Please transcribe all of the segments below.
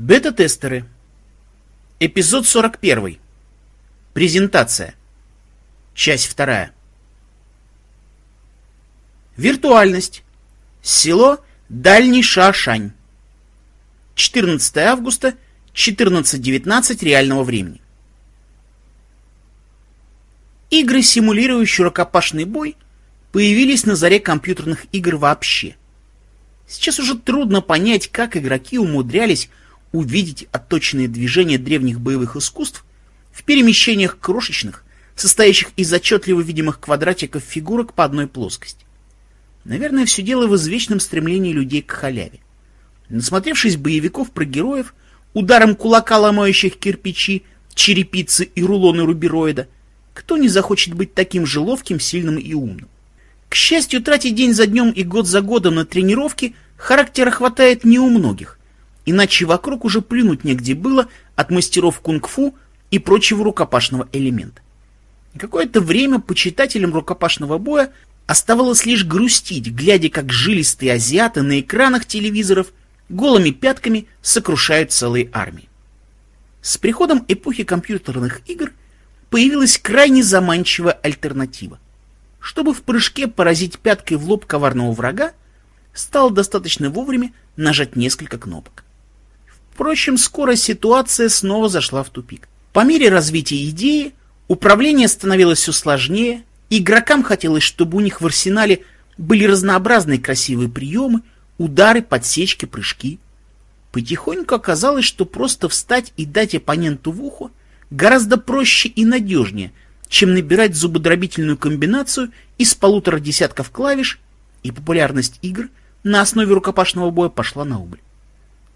Бета-тестеры. Эпизод 41. Презентация. Часть вторая. Виртуальность. Село Дальний Шашань. 14 августа, 14.19 реального времени. Игры, симулирующие рукопашный бой, появились на заре компьютерных игр вообще. Сейчас уже трудно понять, как игроки умудрялись увидеть отточенные движения древних боевых искусств в перемещениях крошечных, состоящих из отчетливо видимых квадратиков фигурок по одной плоскости. Наверное, все дело в извечном стремлении людей к халяве. Насмотревшись боевиков про героев, ударом кулака ломающих кирпичи, черепицы и рулоны рубероида, кто не захочет быть таким же ловким, сильным и умным? К счастью, тратить день за днем и год за годом на тренировки характера хватает не у многих иначе вокруг уже плюнуть негде было от мастеров кунг-фу и прочего рукопашного элемента. Какое-то время почитателям рукопашного боя оставалось лишь грустить, глядя, как жилистые азиаты на экранах телевизоров голыми пятками сокрушают целые армии. С приходом эпохи компьютерных игр появилась крайне заманчивая альтернатива. Чтобы в прыжке поразить пяткой в лоб коварного врага, стало достаточно вовремя нажать несколько кнопок. Впрочем, скоро ситуация снова зашла в тупик. По мере развития идеи, управление становилось все сложнее, игрокам хотелось, чтобы у них в арсенале были разнообразные красивые приемы, удары, подсечки, прыжки. Потихоньку оказалось, что просто встать и дать оппоненту в ухо гораздо проще и надежнее, чем набирать зубодробительную комбинацию из полутора десятков клавиш, и популярность игр на основе рукопашного боя пошла на убыль.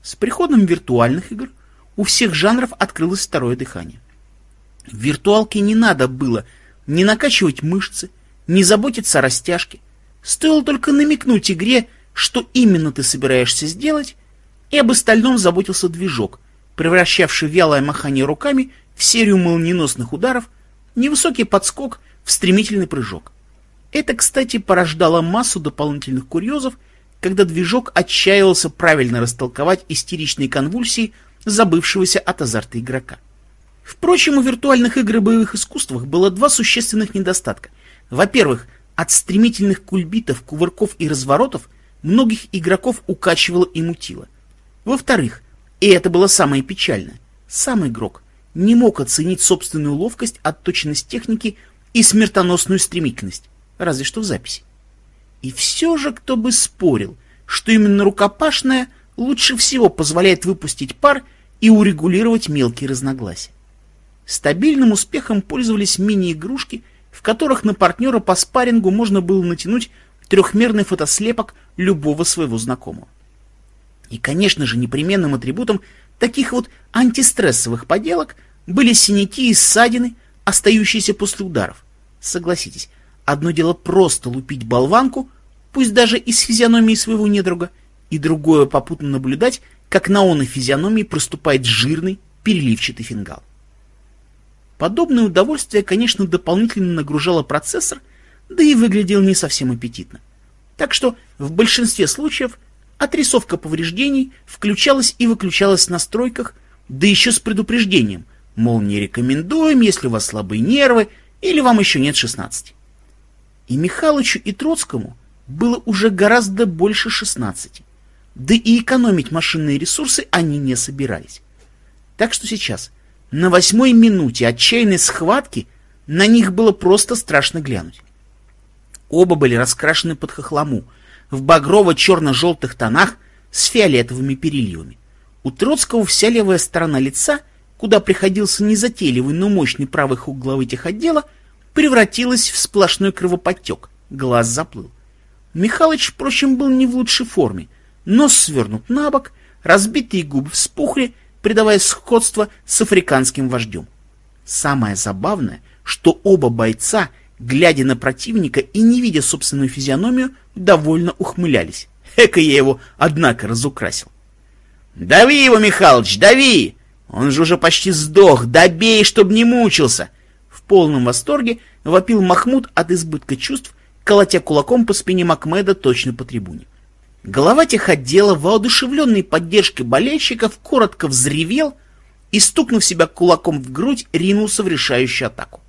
С приходом виртуальных игр у всех жанров открылось второе дыхание. В виртуалке не надо было ни накачивать мышцы, ни заботиться о растяжке. Стоило только намекнуть игре, что именно ты собираешься сделать, и об остальном заботился движок, превращавший вялое махание руками в серию молниеносных ударов, невысокий подскок в стремительный прыжок. Это, кстати, порождало массу дополнительных курьезов когда движок отчаивался правильно растолковать истеричные конвульсии забывшегося от азарта игрока. Впрочем, у виртуальных игр и боевых искусствах было два существенных недостатка. Во-первых, от стремительных кульбитов, кувырков и разворотов многих игроков укачивало и мутило. Во-вторых, и это было самое печальное, сам игрок не мог оценить собственную ловкость, отточенность техники и смертоносную стремительность, разве что в записи. И все же кто бы спорил, что именно рукопашная лучше всего позволяет выпустить пар и урегулировать мелкие разногласия. Стабильным успехом пользовались мини-игрушки, в которых на партнера по спаррингу можно было натянуть трехмерный фотослепок любого своего знакомого. И, конечно же, непременным атрибутом таких вот антистрессовых поделок были синяки и ссадины, остающиеся после ударов. Согласитесь, одно дело просто лупить болванку, пусть даже из физиономии своего недруга, и другое попутно наблюдать, как на оной физиономии проступает жирный, переливчатый фингал. Подобное удовольствие, конечно, дополнительно нагружало процессор, да и выглядел не совсем аппетитно. Так что в большинстве случаев отрисовка повреждений включалась и выключалась в настройках, да еще с предупреждением, мол, не рекомендуем, если у вас слабые нервы или вам еще нет 16. И Михалычу, и Троцкому было уже гораздо больше 16. Да и экономить машинные ресурсы они не собирались. Так что сейчас, на восьмой минуте отчаянной схватки, на них было просто страшно глянуть. Оба были раскрашены под хохлому, в багрово-черно-желтых тонах с фиолетовыми переливами. У Троцкого вся левая сторона лица, куда приходился незатейливый, но мощный правый хук главы техотдела, превратилась в сплошной кровоподтек, глаз заплыл. Михалыч, впрочем, был не в лучшей форме. Нос свернут на бок, разбитые губы вспухли, придавая сходство с африканским вождем. Самое забавное, что оба бойца, глядя на противника и не видя собственную физиономию, довольно ухмылялись. Эка я его, однако, разукрасил. «Дави его, Михалыч, дави! Он же уже почти сдох, добей, чтоб не мучился!» Полном восторге вопил Махмуд от избытка чувств колотя кулаком по спине Макмеда точно по трибуне. Голова техотдела, воодушевленный поддержкой болельщиков, коротко взревел и, стукнув себя кулаком в грудь, ринулся в решающую атаку.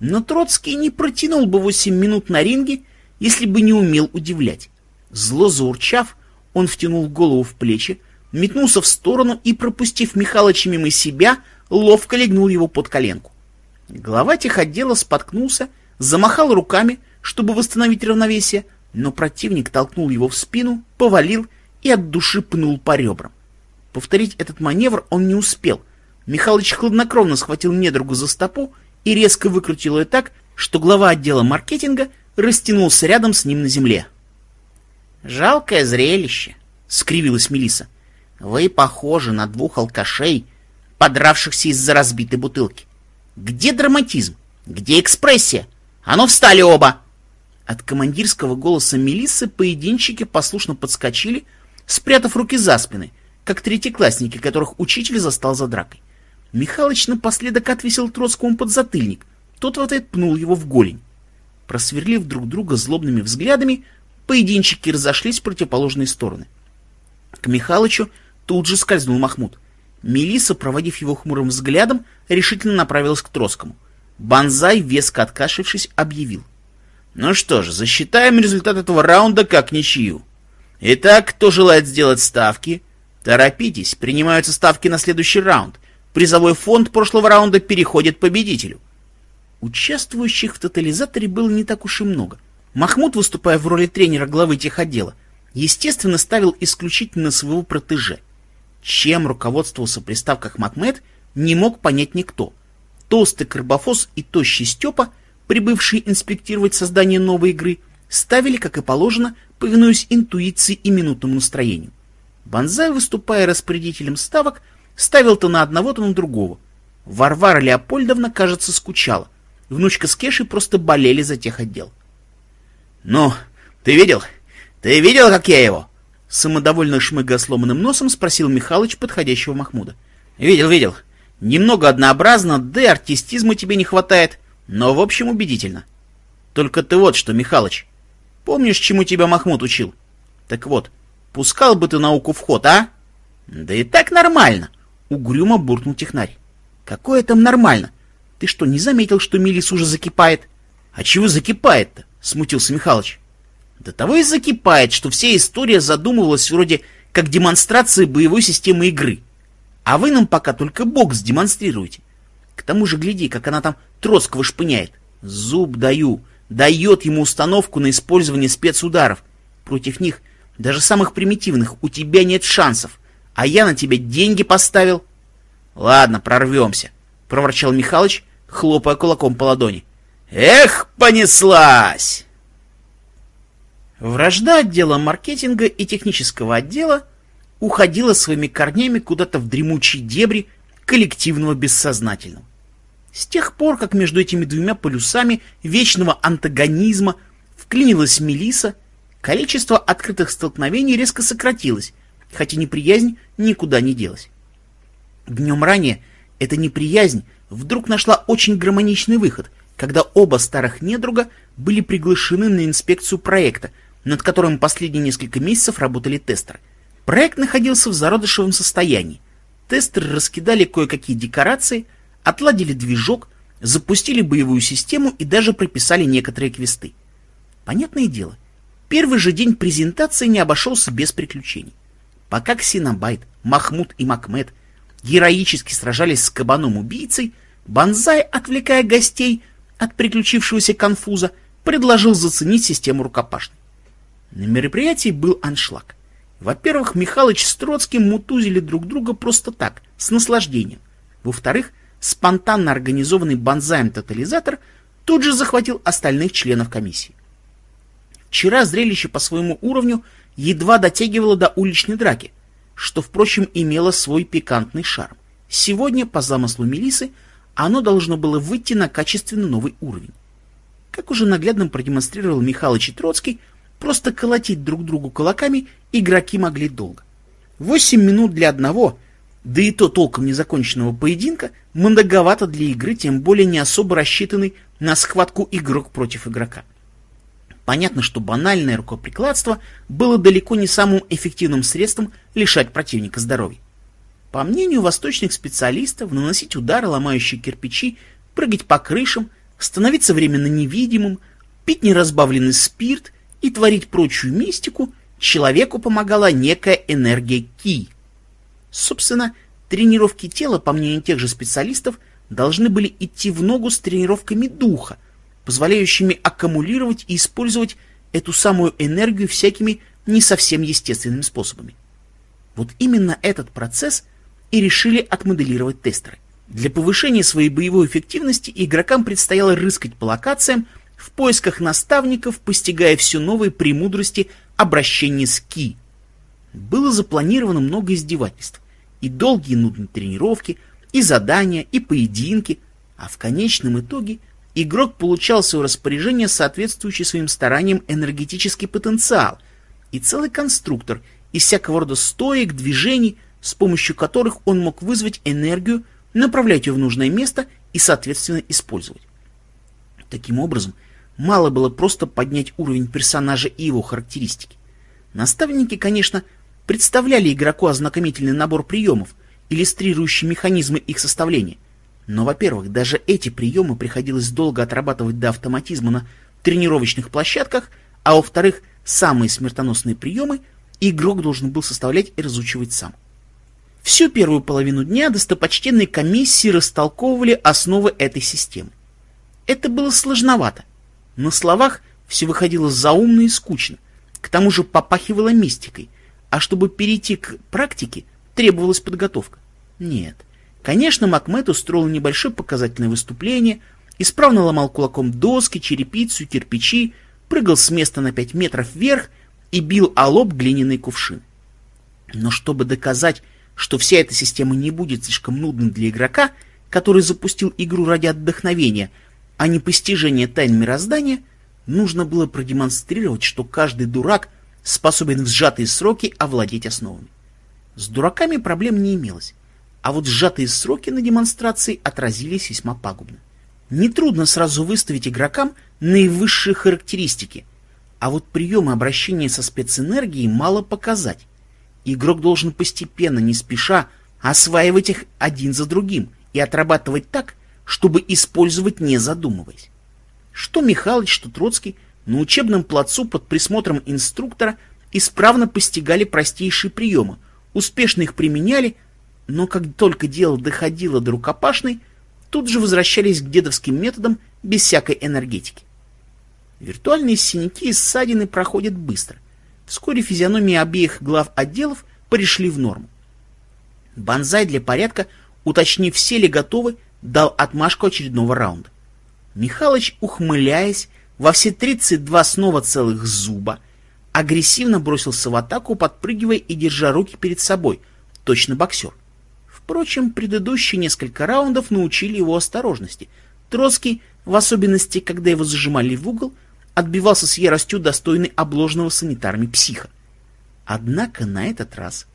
Но Троцкий не протянул бы восемь минут на ринге, если бы не умел удивлять. Зло заурчав, он втянул голову в плечи, метнулся в сторону и, пропустив Михалыча мимо себя, ловко легнул его под коленку. Глава техотдела споткнулся, замахал руками, чтобы восстановить равновесие, но противник толкнул его в спину, повалил и от души пнул по ребрам. Повторить этот маневр он не успел. Михалыч хладнокровно схватил недругу за стопу и резко выкрутил ее так, что глава отдела маркетинга растянулся рядом с ним на земле. «Жалкое зрелище», — скривилась Мелиса. «Вы похожи на двух алкашей, подравшихся из-за разбитой бутылки. Где драматизм? Где экспрессия? Ну встали оба!» От командирского голоса Мелиссы поединщики послушно подскочили, спрятав руки за спины, как третьеклассники, которых учитель застал за дракой. Михалыч напоследок отвесил Троцкому подзатыльник, тот в ответ пнул его в голень. Просверлив друг друга злобными взглядами, поединщики разошлись в противоположные стороны. К Михалычу тут же скользнул Махмуд. Мелисса, проводив его хмурым взглядом, решительно направилась к Троцкому. Банзай, веско откашлившись, объявил — ну что ж, засчитаем результат этого раунда как ничью. Итак, кто желает сделать ставки? Торопитесь, принимаются ставки на следующий раунд. Призовой фонд прошлого раунда переходит победителю. Участвующих в тотализаторе было не так уж и много. Махмуд, выступая в роли тренера главы техотдела, естественно ставил исключительно своего протеже. Чем руководствовался при ставках Макмед, не мог понять никто. Толстый Карбофос и тощий Степа — прибывшие инспектировать создание новой игры, ставили, как и положено, повинуясь интуиции и минутному настроению. Бонзай, выступая распорядителем ставок, ставил то на одного, то на другого. Варвара Леопольдовна, кажется, скучала. Внучка с Кешей просто болели за тех отдел. «Ну, ты видел? Ты видел, как я его?» Самодовольно шмыгая сломанным носом, спросил Михалыч подходящего Махмуда. «Видел, видел. Немного однообразно, да и артистизма тебе не хватает но в общем убедительно. Только ты вот что, Михалыч, помнишь, чему тебя Махмуд учил? Так вот, пускал бы ты науку в ход, а? Да и так нормально, угрюмо буркнул технарь. Какое там нормально? Ты что, не заметил, что Милис уже закипает? А чего закипает-то? Смутился Михалыч. До того и закипает, что вся история задумывалась вроде как демонстрация боевой системы игры. А вы нам пока только бокс демонстрируете. К тому же гляди, как она там Троцкого шпыняет. Зуб даю. Дает ему установку на использование спецударов. Против них, даже самых примитивных, у тебя нет шансов. А я на тебя деньги поставил. Ладно, прорвемся, проворчал Михалыч, хлопая кулаком по ладони. Эх, понеслась! Вражда отдела маркетинга и технического отдела уходила своими корнями куда-то в дремучие дебри коллективного бессознательного. С тех пор, как между этими двумя полюсами вечного антагонизма вклинилась Мелиса, количество открытых столкновений резко сократилось, хотя неприязнь никуда не делась. Днем ранее эта неприязнь вдруг нашла очень гармоничный выход, когда оба старых недруга были приглашены на инспекцию проекта, над которым последние несколько месяцев работали тестеры. Проект находился в зародышевом состоянии. Тестеры раскидали кое-какие декорации, отладили движок, запустили боевую систему и даже прописали некоторые квесты. Понятное дело, первый же день презентации не обошелся без приключений. Пока Ксенобайт, Махмуд и Макмед героически сражались с кабаном-убийцей, Банзай, отвлекая гостей от приключившегося конфуза, предложил заценить систему рукопашной. На мероприятии был аншлаг. Во-первых, Михалыч с Троцким мутузили друг друга просто так, с наслаждением. Во-вторых, спонтанно организованный банзаем-тотализатор тут же захватил остальных членов комиссии. Вчера зрелище по своему уровню едва дотягивало до уличной драки, что, впрочем, имело свой пикантный шарм. Сегодня, по замыслу Мелисы, оно должно было выйти на качественно новый уровень. Как уже наглядно продемонстрировал Михалыч и Троцкий, просто колотить друг другу кулаками игроки могли долго. Восемь минут для одного да и то толком незаконченного поединка многовато для игры, тем более не особо рассчитанный на схватку игрок против игрока. Понятно, что банальное рукоприкладство было далеко не самым эффективным средством лишать противника здоровья. По мнению восточных специалистов, наносить удары, ломающие кирпичи, прыгать по крышам, становиться временно невидимым, пить неразбавленный спирт и творить прочую мистику человеку помогала некая энергия Ки. Собственно, тренировки тела, по мнению тех же специалистов, должны были идти в ногу с тренировками духа, позволяющими аккумулировать и использовать эту самую энергию всякими не совсем естественными способами. Вот именно этот процесс и решили отмоделировать тестеры. Для повышения своей боевой эффективности игрокам предстояло рыскать по локациям в поисках наставников, постигая все новые премудрости обращения с Ки. Было запланировано много издевательств, и долгие нудные тренировки, и задания, и поединки, а в конечном итоге игрок получал свое распоряжение соответствующий своим стараниям энергетический потенциал и целый конструктор из всякого рода стоек, движений, с помощью которых он мог вызвать энергию, направлять ее в нужное место и, соответственно, использовать. Таким образом, мало было просто поднять уровень персонажа и его характеристики. Наставники, конечно, представляли игроку ознакомительный набор приемов, иллюстрирующий механизмы их составления, но, во-первых, даже эти приемы приходилось долго отрабатывать до автоматизма на тренировочных площадках, а во-вторых, самые смертоносные приемы игрок должен был составлять и разучивать сам. Всю первую половину дня достопочтенные комиссии растолковывали основы этой системы. Это было сложновато. На словах все выходило заумно и скучно, к тому же попахивало мистикой, а чтобы перейти к практике, требовалась подготовка. Нет, Конечно, Макмед устроил небольшое показательное выступление, исправно ломал кулаком доски, черепицу, кирпичи, прыгал с места на пять метров вверх и бил о лоб глиняный кувшин. Но чтобы доказать, что вся эта система не будет слишком нудной для игрока, который запустил игру ради отдохновения, а не постижения тайн мироздания, нужно было продемонстрировать, что каждый дурак способен в сжатые сроки овладеть основами. С дураками проблем не имелось а вот сжатые сроки на демонстрации отразились весьма пагубно. Нетрудно сразу выставить игрокам наивысшие характеристики, а вот приемы обращения со спецэнергией мало показать. Игрок должен постепенно, не спеша, осваивать их один за другим и отрабатывать так, чтобы использовать не задумываясь. Что Михалыч, что Троцкий на учебном плацу под присмотром инструктора исправно постигали простейшие приемы, успешно их применяли, но как только дело доходило до рукопашной, тут же возвращались к дедовским методам без всякой энергетики. Виртуальные синяки и ссадины проходят быстро. Вскоре физиономии обеих глав отделов пришли в норму. Банзай для порядка, уточнив, все ли готовы, дал отмашку очередного раунда. Михалыч, ухмыляясь, во все 32 снова целых зуба, агрессивно бросился в атаку, подпрыгивая и держа руки перед собой, точно боксер. Впрочем, предыдущие несколько раундов научили его осторожности. Троцкий, в особенности, когда его зажимали в угол, отбивался с яростью достойной обложенного санитарами психа. Однако на этот раз,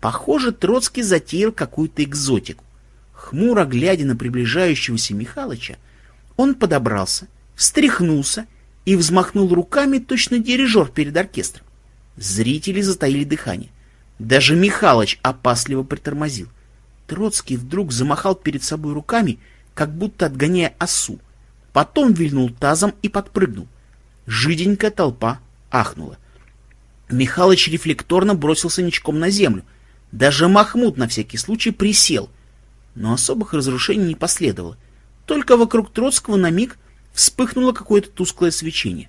похоже, Троцкий затеял какую-то экзотику. Хмуро глядя на приближающегося Михалыча, он подобрался, встряхнулся и взмахнул руками точно дирижер перед оркестром. Зрители затаили дыхание. Даже Михалыч опасливо притормозил. Троцкий вдруг замахал перед собой руками, как будто отгоняя осу. Потом вильнул тазом и подпрыгнул. Жиденькая толпа ахнула. Михалыч рефлекторно бросился ничком на землю. Даже Махмуд на всякий случай присел. Но особых разрушений не последовало. Только вокруг Троцкого на миг вспыхнуло какое-то тусклое свечение.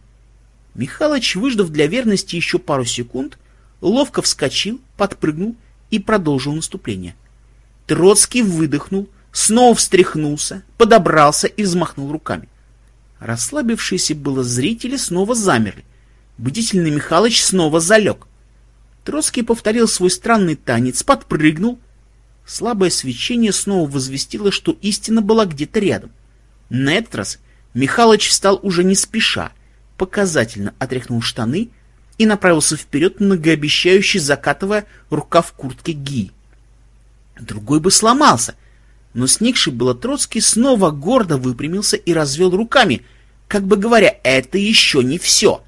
Михалыч, выждав для верности еще пару секунд, ловко вскочил, подпрыгнул и продолжил наступление. — Троцкий выдохнул, снова встряхнулся, подобрался и взмахнул руками. Расслабившиеся было зрители снова замерли. Бдительный Михалыч снова залег. Троцкий повторил свой странный танец, подпрыгнул. Слабое свечение снова возвестило, что истина была где-то рядом. На этот раз Михалыч встал уже не спеша, показательно отряхнул штаны и направился вперед, многообещающе закатывая рукав куртки Ги. Другой бы сломался. Но сникший было Троцкий снова гордо выпрямился и развел руками, как бы говоря, это еще не все.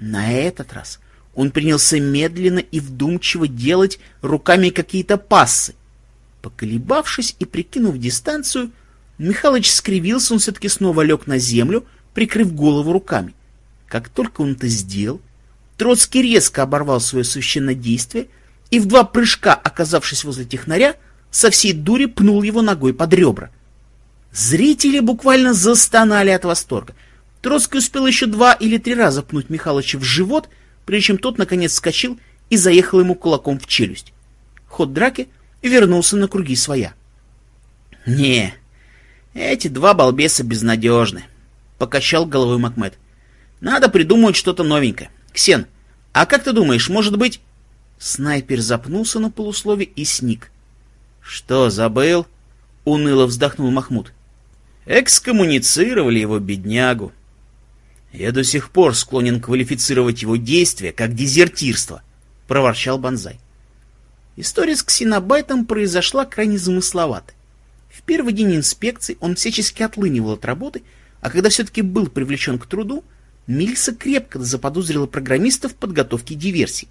На этот раз он принялся медленно и вдумчиво делать руками какие-то пассы. Поколебавшись и прикинув дистанцию, Михалыч скривился, он все-таки снова лег на землю, прикрыв голову руками. Как только он это сделал, Троцкий резко оборвал свое священное действие и в два прыжка, оказавшись возле технаря, со всей дури пнул его ногой под ребра. Зрители буквально застонали от восторга. Троцкий успел еще два или три раза пнуть Михалыча в живот, прежде чем тот, наконец, вскочил и заехал ему кулаком в челюсть. Ход драки вернулся на круги своя. «Не, эти два балбеса безнадежны», — покачал головой Макмед. «Надо придумать что-то новенькое. Ксен, а как ты думаешь, может быть...» Снайпер запнулся на полуслове и сник. «Что, забыл?» — уныло вздохнул Махмуд. «Экскоммуницировали его, беднягу. Я до сих пор склонен квалифицировать его действия как дезертирство», — проворчал Бонзай. История с ксенобайтом произошла крайне замысловато. В первый день инспекции он всячески отлынивал от работы, а когда все-таки был привлечен к труду, Мильса крепко заподозрила программиста в подготовке диверсий.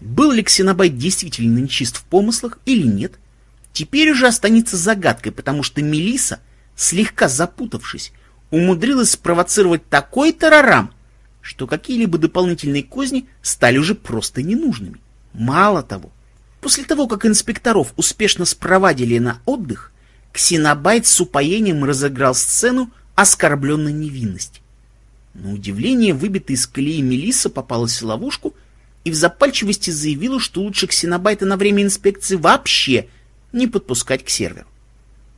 Был ли ксенобайт действительно нечист в помыслах или нет — теперь уже останется загадкой, потому что Мелиса, слегка запутавшись, умудрилась спровоцировать такой тарарам, что какие-либо дополнительные козни стали уже просто ненужными. Мало того, после того, как инспекторов успешно спровадили на отдых, Ксенобайт с упоением разыграл сцену оскорбленной невинности. На удивление, выбитая из колеи Мелисса попалась в ловушку и в запальчивости заявила, что лучше Ксенобайта на время инспекции вообще не подпускать к серверу.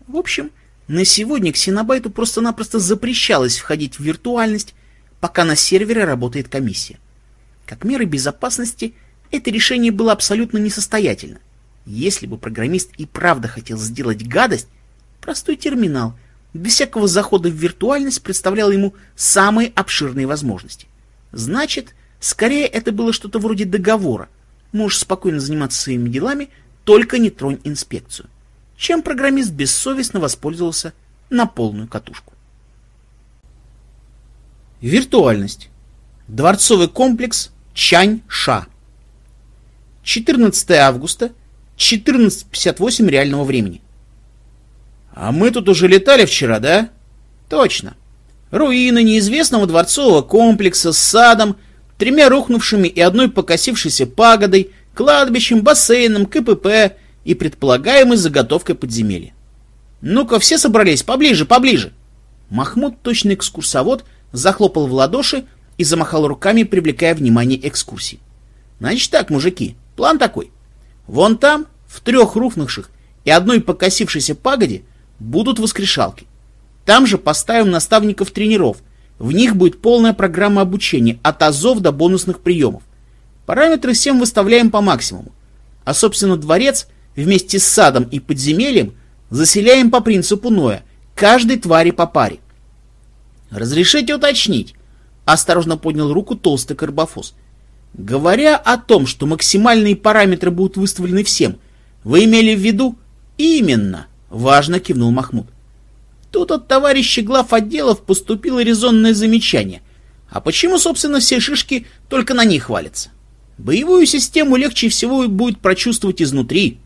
В общем, на сегодня ксенобайту просто-напросто запрещалось входить в виртуальность, пока на сервере работает комиссия. Как меры безопасности, это решение было абсолютно несостоятельно. Если бы программист и правда хотел сделать гадость, простой терминал, без всякого захода в виртуальность, представлял ему самые обширные возможности. Значит, скорее это было что-то вроде договора. Можешь спокойно заниматься своими делами, только не тронь инспекцию, чем программист бессовестно воспользовался на полную катушку. Виртуальность. Дворцовый комплекс Чань-Ша. 14 августа, 14.58 реального времени. А мы тут уже летали вчера, да? Точно. Руины неизвестного дворцового комплекса с садом, тремя рухнувшими и одной покосившейся пагодой, кладбищем, бассейном, КПП и предполагаемой заготовкой подземелья. «Ну-ка, все собрались, поближе, поближе!» Махмуд, точный экскурсовод, захлопал в ладоши и замахал руками, привлекая внимание экскурсии. «Значит так, мужики, план такой. Вон там, в трех рухнувших и одной покосившейся пагоде, будут воскрешалки. Там же поставим наставников тренеров. В них будет полная программа обучения, от азов до бонусных приемов. Параметры всем выставляем по максимуму. А, собственно, дворец вместе с садом и подземельем заселяем по принципу Ноя, каждой твари по паре. Разрешите уточнить? Осторожно поднял руку толстый карбофос. Говоря о том, что максимальные параметры будут выставлены всем, вы имели в виду именно, важно кивнул Махмуд. Тут от товарища глав отделов поступило резонное замечание. А почему, собственно, все шишки только на них валятся? Боевую систему легче всего будет прочувствовать изнутри.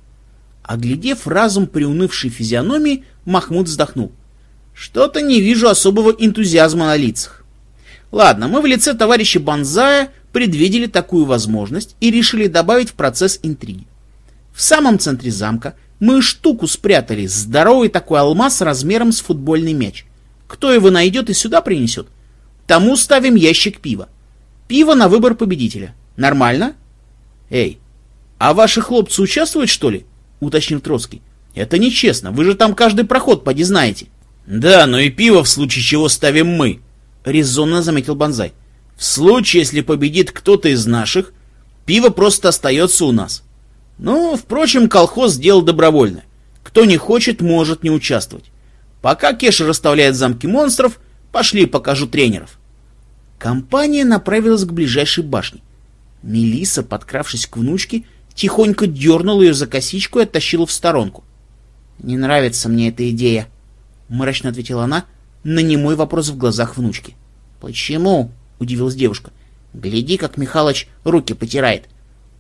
Оглядев разум приунывшей физиономии, Махмуд вздохнул. Что-то не вижу особого энтузиазма на лицах. Ладно, мы в лице товарища Бонзая предвидели такую возможность и решили добавить в процесс интриги. В самом центре замка мы штуку спрятали, здоровый такой алмаз размером с футбольный мяч. Кто его найдет и сюда принесет, тому ставим ящик пива. Пиво на выбор победителя. Нормально? Эй, а ваши хлопцы участвуют, что ли? Уточнил Троцкий. Это нечестно, вы же там каждый проход поди знаете. Да, но и пиво в случае чего ставим мы, резонно заметил Бонзай. В случае, если победит кто-то из наших, пиво просто остается у нас. Ну, впрочем, колхоз сделал добровольно. Кто не хочет, может не участвовать. Пока Кеша расставляет замки монстров, пошли покажу тренеров. Компания направилась к ближайшей башне. Мелиса, подкравшись к внучке, тихонько дернула ее за косичку и оттащила в сторонку. «Не нравится мне эта идея», — мрачно ответила она на немой вопрос в глазах внучки. «Почему?» — удивилась девушка. Гляди, как Михалыч руки потирает.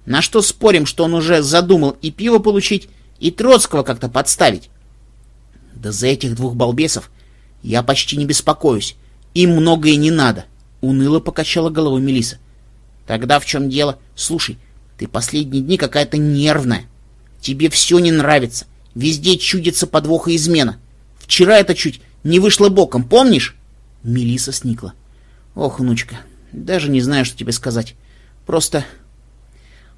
На что спорим, что он уже задумал и пиво получить, и Троцкого как-то подставить? Да за этих двух балбесов я почти не беспокоюсь. Им многое не надо. Уныло покачала головой Мелиса. Тогда в чем дело? Слушай, ты последние дни какая-то нервная. Тебе все не нравится. Везде чудится подвох и измена. Вчера это чуть не вышло боком, помнишь? Мелиса сникла. Ох, внучка, даже не знаю, что тебе сказать. Просто...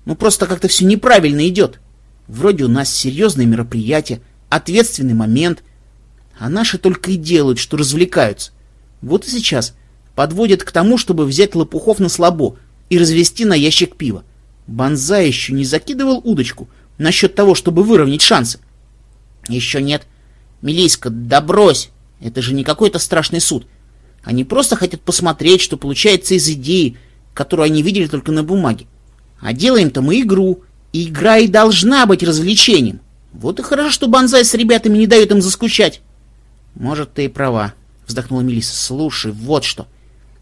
Ну, просто как-то все неправильно идет. Вроде у нас серьезное мероприятие, ответственный момент, а наши только и делают, что развлекаются. Вот и сейчас подводят к тому, чтобы взять лопухов на слабо и развести на ящик пива. Бонзай еще не закидывал удочку насчет того, чтобы выровнять шансы. Еще нет. Милейска, да брось! Это же не какой-то страшный суд. Они просто хотят посмотреть, что получается из идеи, которую они видели только на бумаге. А делаем-то мы игру, и игра и должна быть развлечением. Вот и хорошо, что Бонзай с ребятами не дает им заскучать. Может, ты и права, вздохнула Мелисса. Слушай, вот что.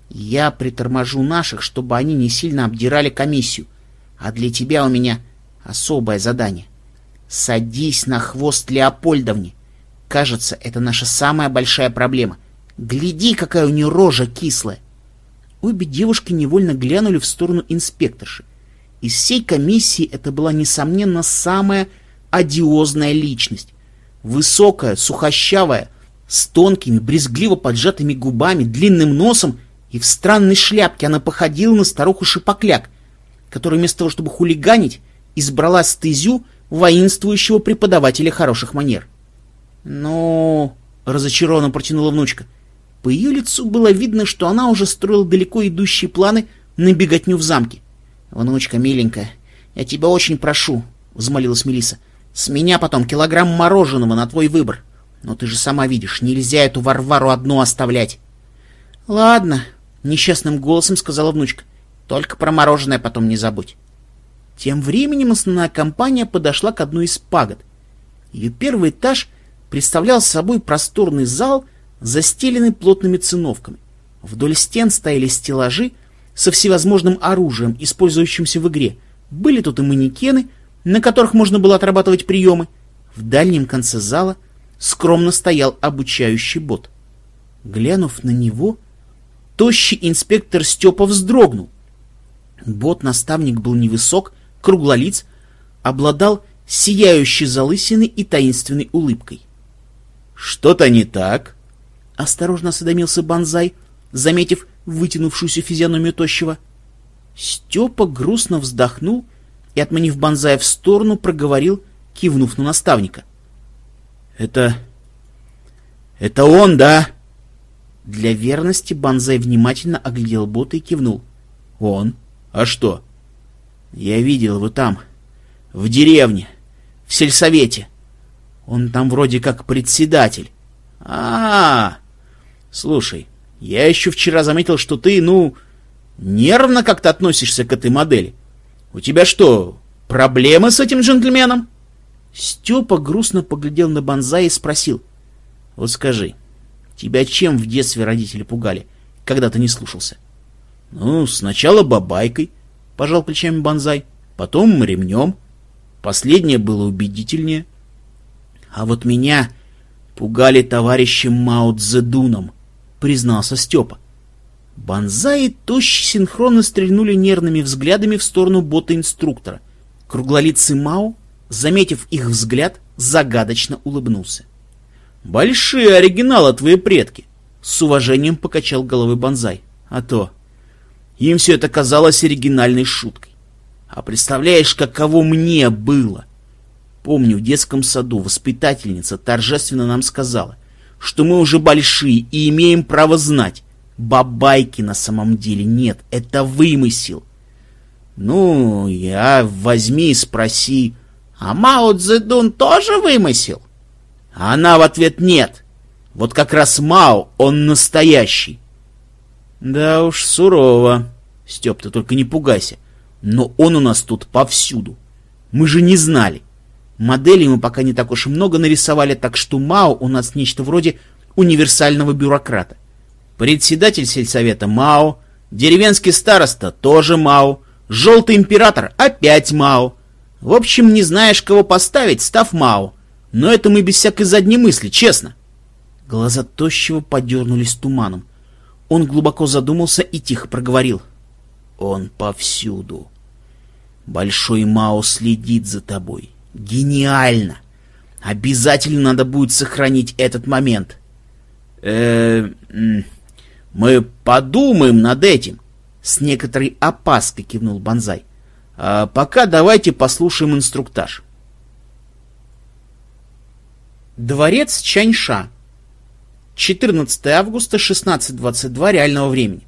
Я приторможу наших, чтобы они не сильно обдирали комиссию. А для тебя у меня особое задание. Садись на хвост Леопольдовне. Кажется, это наша самая большая проблема. Гляди, какая у нее рожа кислая. Обе девушки невольно глянули в сторону инспекторши. Из всей комиссии это была, несомненно, самая одиозная личность. Высокая, сухощавая, с тонкими, брезгливо поджатыми губами, длинным носом и в странной шляпке она походила на старуху Шипокляк, которая вместо того, чтобы хулиганить, избрала стезю воинствующего преподавателя хороших манер. «Ну...» — разочарованно протянула внучка. По ее лицу было видно, что она уже строила далеко идущие планы на беготню в замке. «Внучка миленькая, я тебя очень прошу», — взмолилась Мелиса. «С меня потом килограмм мороженого на твой выбор. Но ты же сама видишь, нельзя эту Варвару одну оставлять». «Ладно», — несчастным голосом сказала внучка. «Только про мороженое потом не забудь». Тем временем основная компания подошла к одной из пагод. Ее первый этаж представлял собой просторный зал застеленный плотными циновками. Вдоль стен стояли стеллажи со всевозможным оружием, использующимся в игре. Были тут и манекены, на которых можно было отрабатывать приемы. В дальнем конце зала скромно стоял обучающий бот. Глянув на него, тощий инспектор Степа вздрогнул. Бот-наставник был невысок, круглолиц, обладал сияющей залысиной и таинственной улыбкой. — Что-то не так? — осторожно осведомился Бонзай, заметив вытянувшуюся физиономию тощего. Степа грустно вздохнул и, отманив Бонзая в сторону, проговорил, кивнув на наставника. — Это... это он, да? Для верности Бонзай внимательно оглядел бота и кивнул. — Он? А что? — Я видел его там, в деревне, в сельсовете. Он там вроде как председатель. А, -а, -а Слушай, я еще вчера заметил, что ты, ну, нервно как-то относишься к этой модели. У тебя что, проблемы с этим джентльменом? Степа грустно поглядел на Бонзай и спросил. Вот скажи, тебя чем в детстве родители пугали, когда ты не слушался? Ну, сначала бабайкой, пожал плечами Бонзай, потом ремнем. Последнее было убедительнее. А вот меня пугали товарищем Мао Цзэдуном, признался Степа. Бонзай и Тощий синхронно стрельнули нервными взглядами в сторону бота-инструктора. Круглолицый Мао, заметив их взгляд, загадочно улыбнулся. «Большие оригиналы твои предки!» — с уважением покачал головой Бонзай. «А то! Им все это казалось оригинальной шуткой. А представляешь, каково мне было!» Помню, в детском саду воспитательница торжественно нам сказала, что мы уже большие и имеем право знать. Бабайки на самом деле нет, это вымысел. Ну, я возьми и спроси, а Мао Цзэдун тоже вымысел? Она в ответ нет. Вот как раз Мао, он настоящий. Да уж, сурово. Степ, ты только не пугайся. Но он у нас тут повсюду. Мы же не знали. Моделей мы пока не так уж и много нарисовали, так что Мао у нас нечто вроде универсального бюрократа. Председатель сельсовета Мао, Деревенский староста тоже Мао. Желтый император опять Мао. В общем, не знаешь, кого поставить, став Мао. Но это мы без всякой задней мысли, честно. Глаза тощего подернулись туманом. Он глубоко задумался и тихо проговорил. Он повсюду. Большой Мао следит за тобой. Гениально! Обязательно надо будет сохранить этот момент. Э, мы подумаем над этим. С некоторой опаской кивнул Бонзай. А пока давайте послушаем инструктаж. Дворец Чаньша. 14 августа 16.22 реального времени.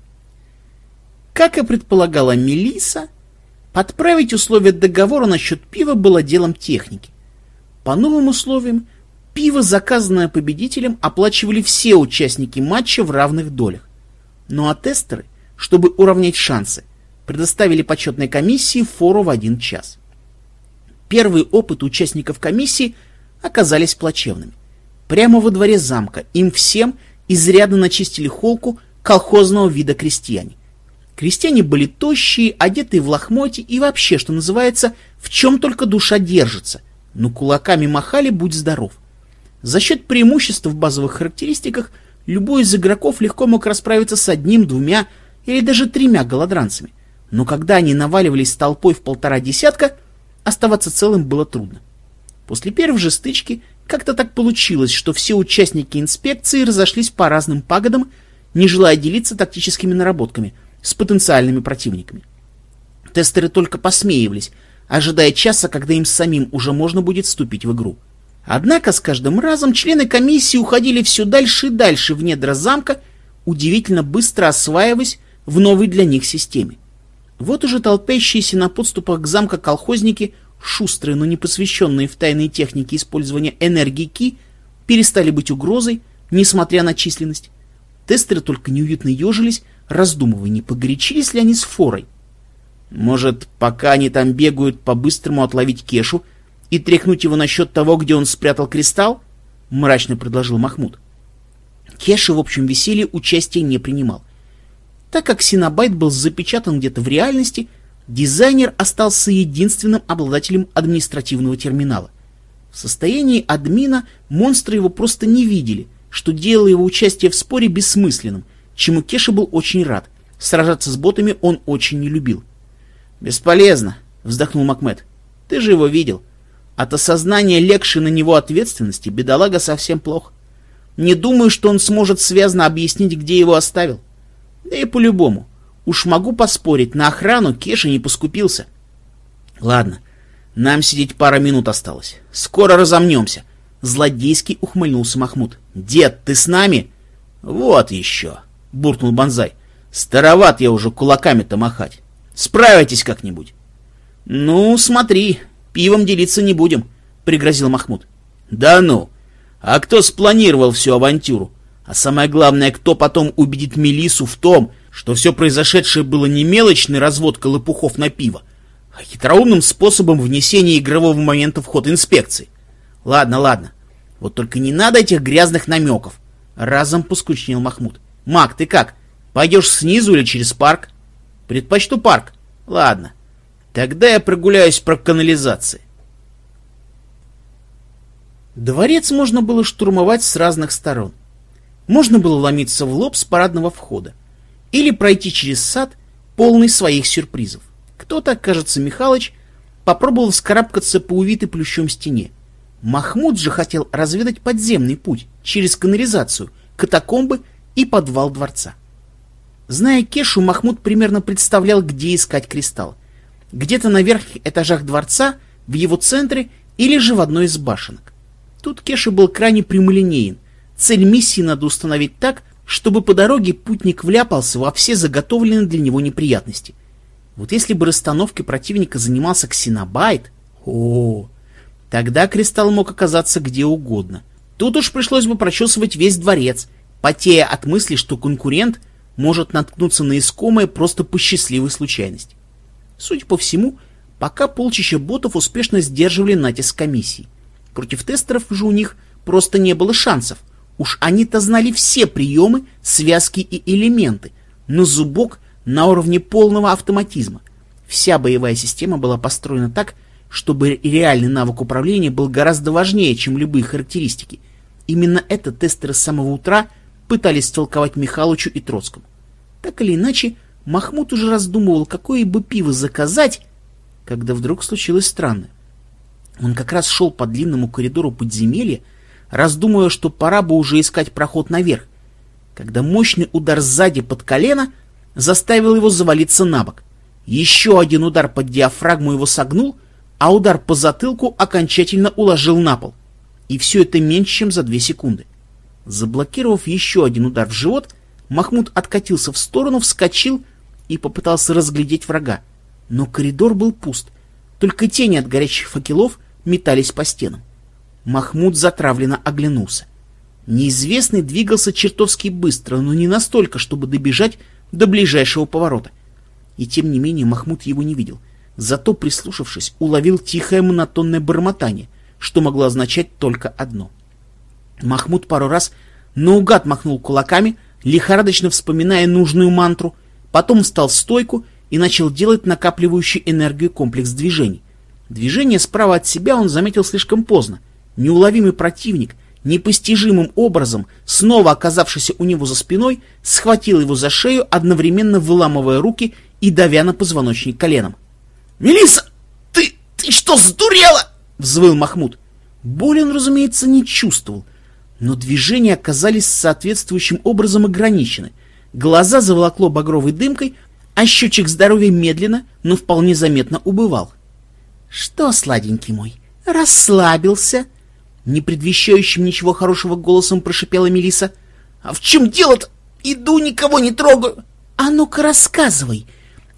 Как и предполагала Мелиса, подправить условия договора насчет пива было делом техники. По новым условиям, пиво, заказанное победителем, оплачивали все участники матча в равных долях. Ну а тестеры, чтобы уравнять шансы, предоставили почетной комиссии фору в один час. Первые опыты участников комиссии оказались плачевными. Прямо во дворе замка им всем изрядно начистили холку колхозного вида крестьяне. Крестьяне были тощие, одетые в лохмотье и вообще, что называется, в чем только душа держится, но кулаками махали «будь здоров». За счет преимуществ в базовых характеристиках любой из игроков легко мог расправиться с одним, двумя или даже тремя голодранцами, но когда они наваливались толпой в полтора десятка, оставаться целым было трудно. После первой же стычки как-то так получилось, что все участники инспекции разошлись по разным пагодам, не желая делиться тактическими наработками с потенциальными противниками. Тестеры только посмеивались, ожидая часа, когда им самим уже можно будет вступить в игру. Однако с каждым разом члены комиссии уходили все дальше и дальше в недра замка, удивительно быстро осваиваясь в новой для них системе. Вот уже толпящиеся на подступах к замка колхозники – шустрые, но не посвященные в тайные техники использования энергии Ки, перестали быть угрозой, несмотря на численность. Тестеры только неуютно ежились, раздумывая, не погорячились ли они с форой. Может, пока они там бегают, по-быстрому отловить Кешу и тряхнуть его насчет того, где он спрятал кристалл? — мрачно предложил Махмуд. Кеша в общем веселье участия не принимал. Так как Синабайт был запечатан где-то в реальности, дизайнер остался единственным обладателем административного терминала. В состоянии админа монстры его просто не видели, что делало его участие в споре бессмысленным, чему Кеша был очень рад. Сражаться с ботами он очень не любил. «Бесполезно», — вздохнул Макмед. «Ты же его видел. От осознания легшей на него ответственности бедолага совсем плохо. Не думаю, что он сможет связно объяснить, где его оставил. Да и по-любому. Уж могу поспорить, на охрану Кеша не поскупился. Ладно, нам сидеть пара минут осталось. Скоро разомнемся. Злодейский ухмыльнулся Махмуд. Дед, ты с нами? Вот еще, буркнул Бонзай. Староват я уже кулаками-то махать. Справитесь как-нибудь. Ну, смотри, пивом делиться не будем, пригрозил Махмуд. Да ну! А кто спланировал всю авантюру? А самое главное, кто потом убедит Мелису в том, что все произошедшее было не мелочной разводкой лопухов на пиво, а хитроумным способом внесения игрового момента в ход инспекции. Ладно, ладно. Вот только не надо этих грязных намеков. Разом поскучнел Махмуд. Мак, ты как? Пойдешь снизу или через парк? Предпочту парк. Ладно. Тогда я прогуляюсь по канализации. Дворец можно было штурмовать с разных сторон. Можно было ломиться в лоб с парадного входа или пройти через сад, полный своих сюрпризов. Кто-то, кажется, Михалыч, попробовал вскарабкаться по увитой плющом стене. Махмуд же хотел разведать подземный путь через канализацию, катакомбы и подвал дворца. Зная Кешу, Махмуд примерно представлял, где искать кристалл. Где-то на верхних этажах дворца, в его центре или же в одной из башенок. Тут Кеша был крайне прямолинеен. Цель миссии надо установить так, чтобы по дороге путник вляпался во все заготовленные для него неприятности. Вот если бы расстановкой противника занимался ксенобайт, о, тогда кристалл мог оказаться где угодно. Тут уж пришлось бы прочесывать весь дворец, потея от мысли, что конкурент может наткнуться на искомое просто по счастливой случайности. Судя по всему, пока полчища ботов успешно сдерживали натиск комиссии. Против тестеров же у них просто не было шансов — Уж они-то знали все приемы, связки и элементы, но зубок на уровне полного автоматизма. Вся боевая система была построена так, чтобы реальный навык управления был гораздо важнее, чем любые характеристики. Именно это тестеры с самого утра пытались толковать Михалычу и Троцкому. Так или иначе, Махмуд уже раздумывал, какое бы пиво заказать, когда вдруг случилось странное. Он как раз шел по длинному коридору подземелья, раздумывая, что пора бы уже искать проход наверх, когда мощный удар сзади под колено заставил его завалиться на бок. Еще один удар под диафрагму его согнул, а удар по затылку окончательно уложил на пол. И все это меньше, чем за две секунды. Заблокировав еще один удар в живот, Махмуд откатился в сторону, вскочил и попытался разглядеть врага. Но коридор был пуст. Только тени от горящих факелов метались по стенам. Махмуд затравленно оглянулся. Неизвестный двигался чертовски быстро, но не настолько, чтобы добежать до ближайшего поворота. И тем не менее Махмуд его не видел. Зато, прислушавшись, уловил тихое монотонное бормотание, что могло означать только одно. Махмуд пару раз наугад махнул кулаками, лихорадочно вспоминая нужную мантру, потом встал в стойку и начал делать накапливающий энергию комплекс движений. Движение справа от себя он заметил слишком поздно. Неуловимый противник, непостижимым образом, снова оказавшийся у него за спиной, схватил его за шею, одновременно выламывая руки и давя на позвоночник коленом. Мелисса, ты, ты что, сдурела? — взвыл Махмуд. Боли он, разумеется, не чувствовал, но движения оказались соответствующим образом ограничены. Глаза заволокло багровой дымкой, а счетчик здоровья медленно, но вполне заметно убывал. — Что, сладенький мой, расслабился? — не предвещающим ничего хорошего голосом прошипела Мелиса. А в чем дело-то? Иду, никого не трогаю. — А ну-ка рассказывай,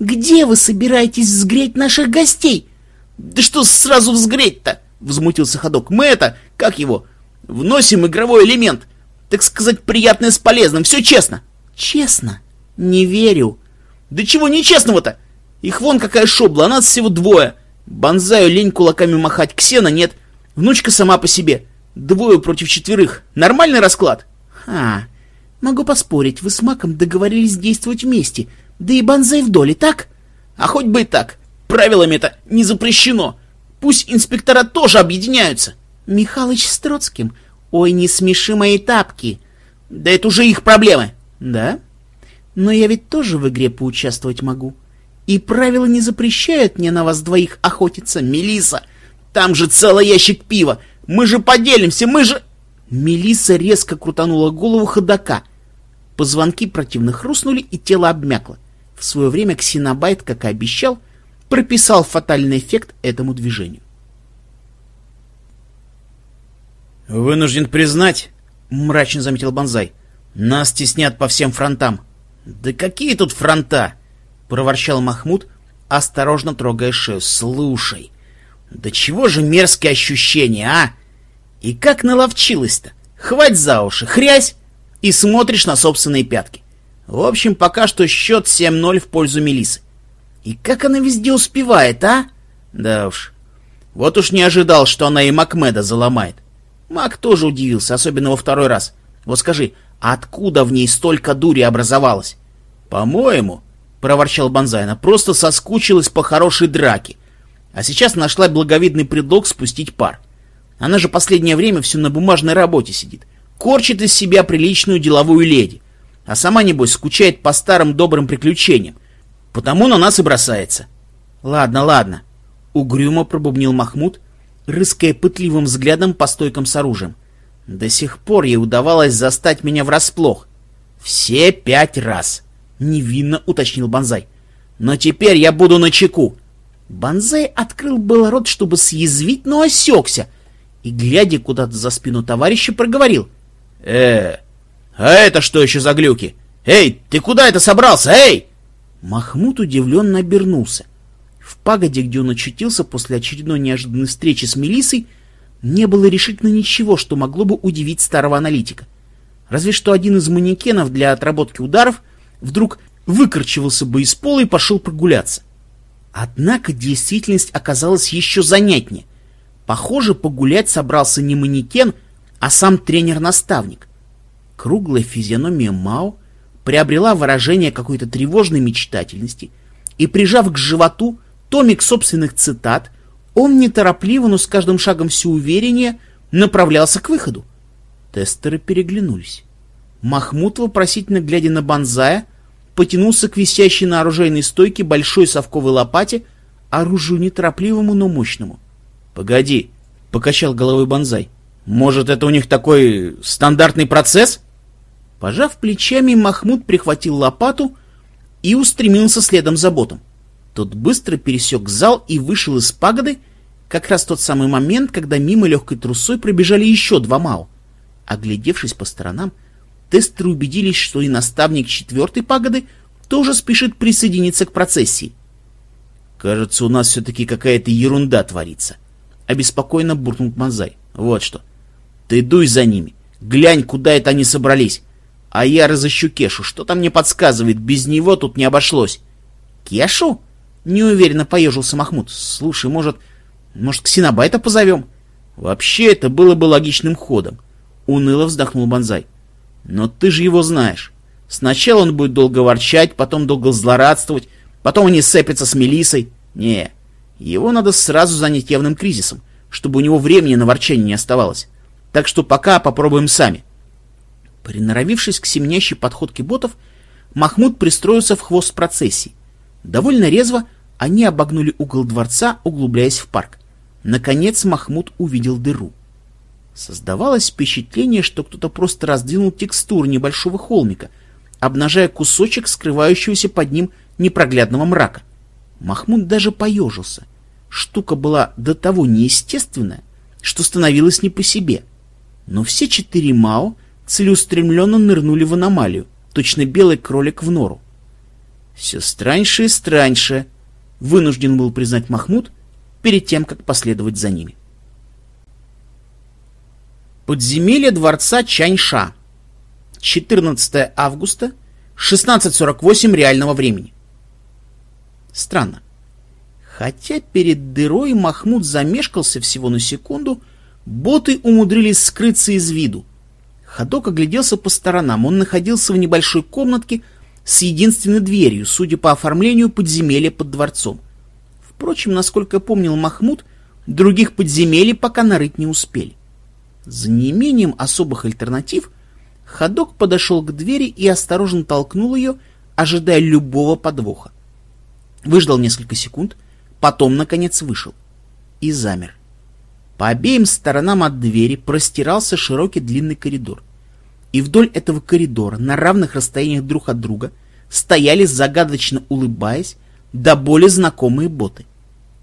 где вы собираетесь взгреть наших гостей? — Да что сразу взгреть-то? — взмутился ходок. — Мы это, как его, вносим игровой элемент. Так сказать, приятное с полезным, все честно. — Честно? Не верю. — Да чего нечестного-то? Их вон какая шобла, а нас всего двое. Бонзаю лень кулаками махать, Ксена нет. Внучка сама по себе. Двое против четверых. Нормальный расклад? — Ха, могу поспорить, вы с Маком договорились действовать вместе — да и банзай в доле, так? А хоть бы и так. Правилами это не запрещено. Пусть инспектора тоже объединяются. Михалыч с Троцким. Ой, не смеши мои тапки. Да это уже их проблемы. Да? Но я ведь тоже в игре поучаствовать могу. И правила не запрещают мне на вас двоих охотиться. Мелиса, там же целый ящик пива. Мы же поделимся, мы же... Мелиса резко крутанула голову ходока. Позвонки противно хрустнули, и тело обмякло. В свое время Ксенобайт, как и обещал, прописал фатальный эффект этому движению. «Вынужден признать», — мрачно заметил Бонзай, — «нас теснят по всем фронтам». «Да какие тут фронта?» — проворчал Махмуд, осторожно трогая шею. «Слушай, да чего же мерзкие ощущения, а? И как наловчилась-то? Хвать за уши, хрясь, и смотришь на собственные пятки. В общем, пока что счет 7-0 в пользу Мелисы. И как она везде успевает, а? Да уж. Вот уж не ожидал, что она и Макмеда заломает. Мак тоже удивился, особенно во второй раз. Вот скажи, откуда в ней столько дури образовалось? По-моему, проворчал Бонзайна, просто соскучилась по хорошей драке. А сейчас нашла благовидный предлог спустить пар. Она же последнее время все на бумажной работе сидит. Корчит из себя приличную деловую леди а сама, небось, скучает по старым добрым приключениям. Потому на нас и бросается. Ладно, ладно, угрюмо пробубнил Махмуд, рыская пытливым взглядом по стойкам с оружием. До сих пор ей удавалось застать меня врасплох. Все пять раз, невинно уточнил Бонзай. Но теперь я буду на чеку. Бонзай открыл был рот, чтобы съязвить, но осекся, и, глядя куда-то за спину товарища, проговорил. э «А это что еще за глюки? Эй, ты куда это собрался, эй!» Махмуд удивленно обернулся. В пагоде, где он очутился после очередной неожиданной встречи с Мелиссой, не было решительно ничего, что могло бы удивить старого аналитика. Разве что один из манекенов для отработки ударов вдруг выкорчивался бы из пола и пошел прогуляться. Однако действительность оказалась еще занятнее. Похоже, погулять собрался не манекен, а сам тренер-наставник. Круглая физиономия Мао, приобрела выражение какой-то тревожной мечтательности, и, прижав к животу томик собственных цитат, он неторопливо, но с каждым шагом все увереннее направлялся к выходу. Тестеры переглянулись. Махмуд, вопросительно глядя на Бонзая, потянулся к висящей на оружейной стойке большой совковой лопате, оружию неторопливому, но мощному. — Погоди, — покачал головой Бонзай. — Может, это у них такой стандартный процесс? Пожав плечами, Махмуд прихватил лопату и устремился следом за ботом. Тот быстро пересек зал и вышел из пагоды, как раз тот самый момент, когда мимо легкой трусой пробежали еще два Мао. Оглядевшись по сторонам, тестеры убедились, что и наставник четвертой пагоды тоже спешит присоединиться к процессии. «Кажется, у нас все-таки какая-то ерунда творится», — обеспокоенно буркнул Мазай. «Вот что. Ты дуй за ними. Глянь, куда это они собрались. А я разыщу Кешу. Что-то мне подсказывает, без него тут не обошлось». «Кешу?» — неуверенно поежился Махмуд. «Слушай, может, может, Ксенобайта позовем?» «Вообще, это было бы логичным ходом», — уныло вздохнул Бонзай. «Но ты же его знаешь. Сначала он будет долго ворчать, потом долго злорадствовать, потом они сцепятся с Мелисой. Не, его надо сразу занять явным кризисом, чтобы у него времени на ворчание не оставалось. Так что пока попробуем сами. Приноровившись к семенящей подходке ботов, Махмуд пристроился в хвост процессии. Довольно резво они обогнули угол дворца, углубляясь в парк. Наконец Махмуд увидел дыру. Создавалось впечатление, что кто-то просто раздвинул текстуру небольшого холмика, обнажая кусочек скрывающегося под ним непроглядного мрака. Махмуд даже поежился. Штука была до того неестественная, что становилась не по себе. Но все четыре Мао целеустремленно нырнули в аномалию, точно белый кролик в нору. Все страньше и страньше, вынужден был признать Махмуд перед тем, как последовать за ними. Подземелье дворца Чаньша. 14 августа, 16.48 реального времени. Странно. Хотя перед дырой Махмуд замешкался всего на секунду, боты умудрились скрыться из виду. Ходок огляделся по сторонам. Он находился в небольшой комнатке с единственной дверью, судя по оформлению подземелья под дворцом. Впрочем, насколько помнил Махмуд, других подземелий пока нарыть не успели. За неимением особых альтернатив Ходок подошел к двери и осторожно толкнул ее, ожидая любого подвоха. Выждал несколько секунд, потом, наконец, вышел. И замер. По обеим сторонам от двери простирался широкий длинный коридор. И вдоль этого коридора, на равных расстояниях друг от друга, стояли, загадочно улыбаясь, до более знакомые боты.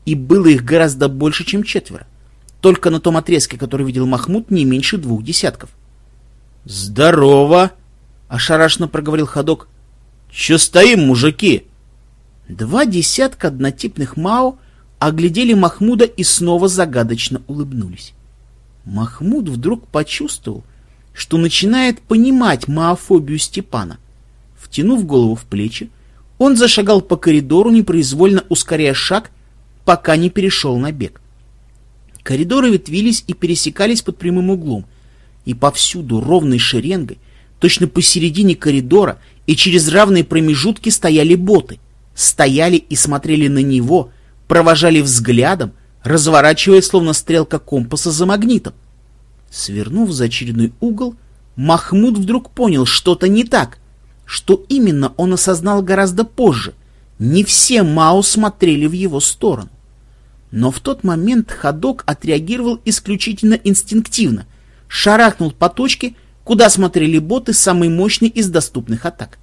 И было их гораздо больше, чем четверо. Только на том отрезке, который видел Махмуд, не меньше двух десятков. «Здорово!» — ошарашенно проговорил ходок. «Че стоим, мужики?» Два десятка однотипных Мао оглядели Махмуда и снова загадочно улыбнулись. Махмуд вдруг почувствовал, что начинает понимать маофобию Степана. Втянув голову в плечи, он зашагал по коридору, непроизвольно ускоряя шаг, пока не перешел на бег. Коридоры ветвились и пересекались под прямым углом, и повсюду ровной шеренгой, точно посередине коридора и через равные промежутки стояли боты, стояли и смотрели на него, провожали взглядом, разворачивая словно стрелка компаса за магнитом. Свернув за очередной угол, Махмуд вдруг понял, что-то не так. Что именно, он осознал гораздо позже. Не все Мао смотрели в его сторону. Но в тот момент ходок отреагировал исключительно инстинктивно, шарахнул по точке, куда смотрели боты самой мощной из доступных атак.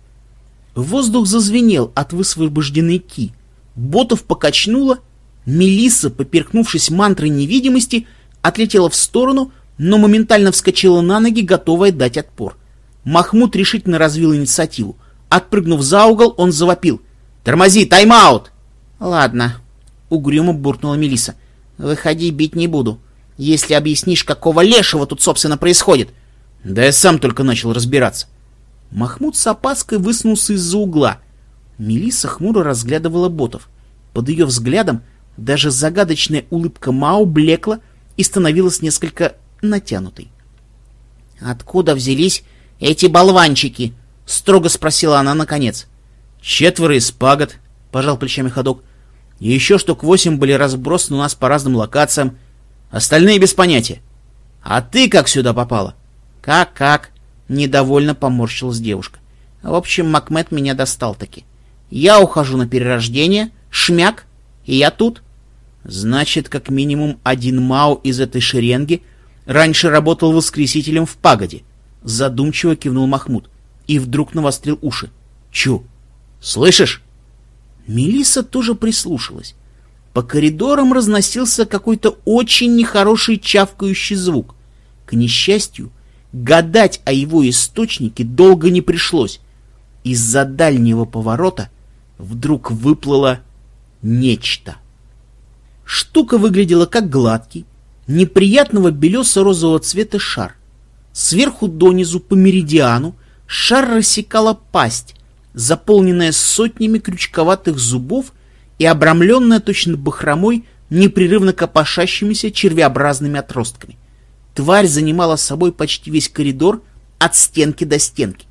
Воздух зазвенел от высвобожденной ки. Ботов покачнуло, Мелисса, поперкнувшись мантрой невидимости, отлетела в сторону, но моментально вскочила на ноги, готовая дать отпор. Махмуд решительно развил инициативу. Отпрыгнув за угол, он завопил. «Тормози! Тайм-аут!» «Ладно», — угрюмо буркнула Мелиса. «Выходи, бить не буду если объяснишь, какого лешего тут, собственно, происходит. Да я сам только начал разбираться. Махмуд с опаской высунулся из-за угла. Мелисса хмуро разглядывала ботов. Под ее взглядом даже загадочная улыбка Мао блекла и становилась несколько натянутой. «Откуда взялись эти болванчики?» — строго спросила она наконец. Четверо из пагод, пожал плечами ходок. И еще штук восемь были разбросаны у нас по разным локациям. Остальные без понятия. А ты как сюда попала? Как-как? Недовольно поморщилась девушка. В общем, Макмед меня достал таки. Я ухожу на перерождение, шмяк, и я тут. Значит, как минимум один Мау из этой шеренги раньше работал воскресителем в пагоде. Задумчиво кивнул Махмуд и вдруг навострил уши. Чу! Слышишь? Мелиса тоже прислушалась. По коридорам разносился какой-то очень нехороший чавкающий звук. К несчастью, гадать о его источнике долго не пришлось. Из-за дальнего поворота вдруг выплыло нечто. Штука выглядела как гладкий, неприятного белесо-розового цвета шар. Сверху донизу по меридиану шар рассекала пасть, заполненная сотнями крючковатых зубов и обрамленная точно бахромой непрерывно копошащимися червеобразными отростками. Тварь занимала собой почти весь коридор от стенки до стенки.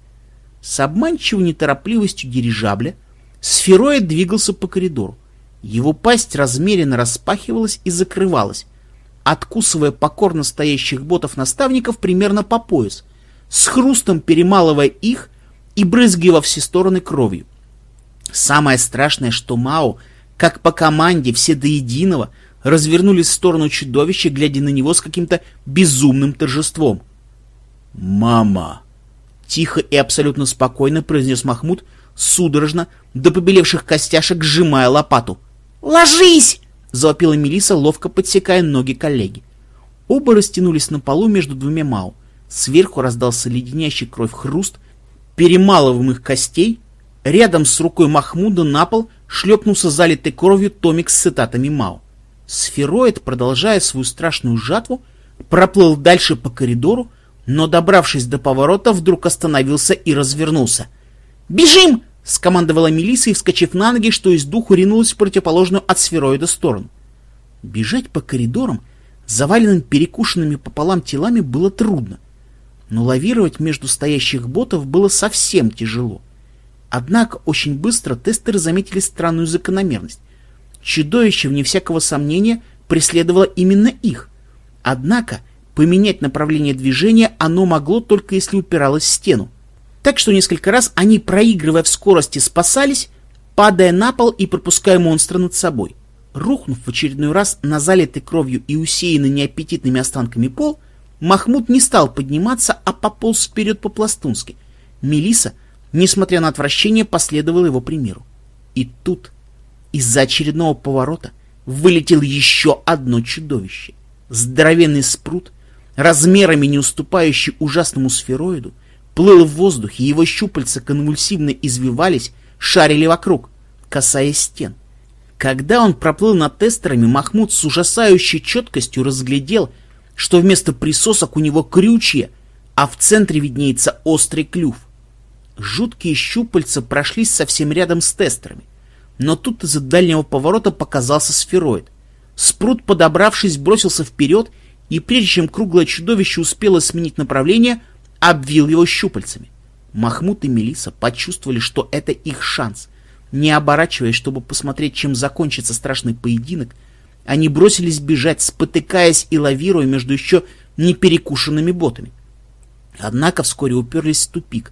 С обманчивой неторопливостью дирижабля сфероид двигался по коридору. Его пасть размеренно распахивалась и закрывалась, откусывая покорно стоящих ботов-наставников примерно по пояс, с хрустом перемалывая их и брызгая во все стороны кровью. Самое страшное, что Мао, как по команде, все до единого, развернулись в сторону чудовища, глядя на него с каким-то безумным торжеством. «Мама!» — тихо и абсолютно спокойно произнес Махмуд, судорожно, до побелевших костяшек сжимая лопату. «Ложись!» — завопила Мелиса, ловко подсекая ноги коллеги. Оба растянулись на полу между двумя Мау. Сверху раздался леденящий кровь хруст, перемалываемых костей. Рядом с рукой Махмуда на пол шлепнулся залитый кровью томик с цитатами Мау. Сфероид, продолжая свою страшную жатву, проплыл дальше по коридору, но, добравшись до поворота, вдруг остановился и развернулся. «Бежим!» — скомандовала Мелисса и, вскочив на ноги, что из духу ринулась в противоположную от сфероида сторону. Бежать по коридорам, заваленным перекушенными пополам телами, было трудно, но лавировать между стоящих ботов было совсем тяжело. Однако очень быстро тестеры заметили странную закономерность. Чудовище, вне всякого сомнения, преследовало именно их. Однако поменять направление движения оно могло только если упиралось в стену. Так что несколько раз они, проигрывая в скорости, спасались, падая на пол и пропуская монстра над собой. Рухнув в очередной раз на залитый кровью и усеянный неаппетитными останками пол, Махмуд не стал подниматься, а пополз вперед по-пластунски. Мелиса, несмотря на отвращение, последовала его примеру. И тут, из-за очередного поворота, вылетел еще одно чудовище. Здоровенный спрут, размерами не уступающий ужасному сфероиду, плыл в воздухе, его щупальца конвульсивно извивались, шарили вокруг, касаясь стен. Когда он проплыл над тестерами, Махмуд с ужасающей четкостью разглядел, что вместо присосок у него крючья, а в центре виднеется острый клюв. Жуткие щупальца прошлись совсем рядом с тестерами. Но тут из-за дальнего поворота показался сфероид. Спрут, подобравшись, бросился вперед, и прежде чем круглое чудовище успело сменить направление, обвил его щупальцами. Махмуд и Мелиса почувствовали, что это их шанс. Не оборачиваясь, чтобы посмотреть, чем закончится страшный поединок, они бросились бежать, спотыкаясь и лавируя между еще не перекушенными ботами. Однако вскоре уперлись в тупик.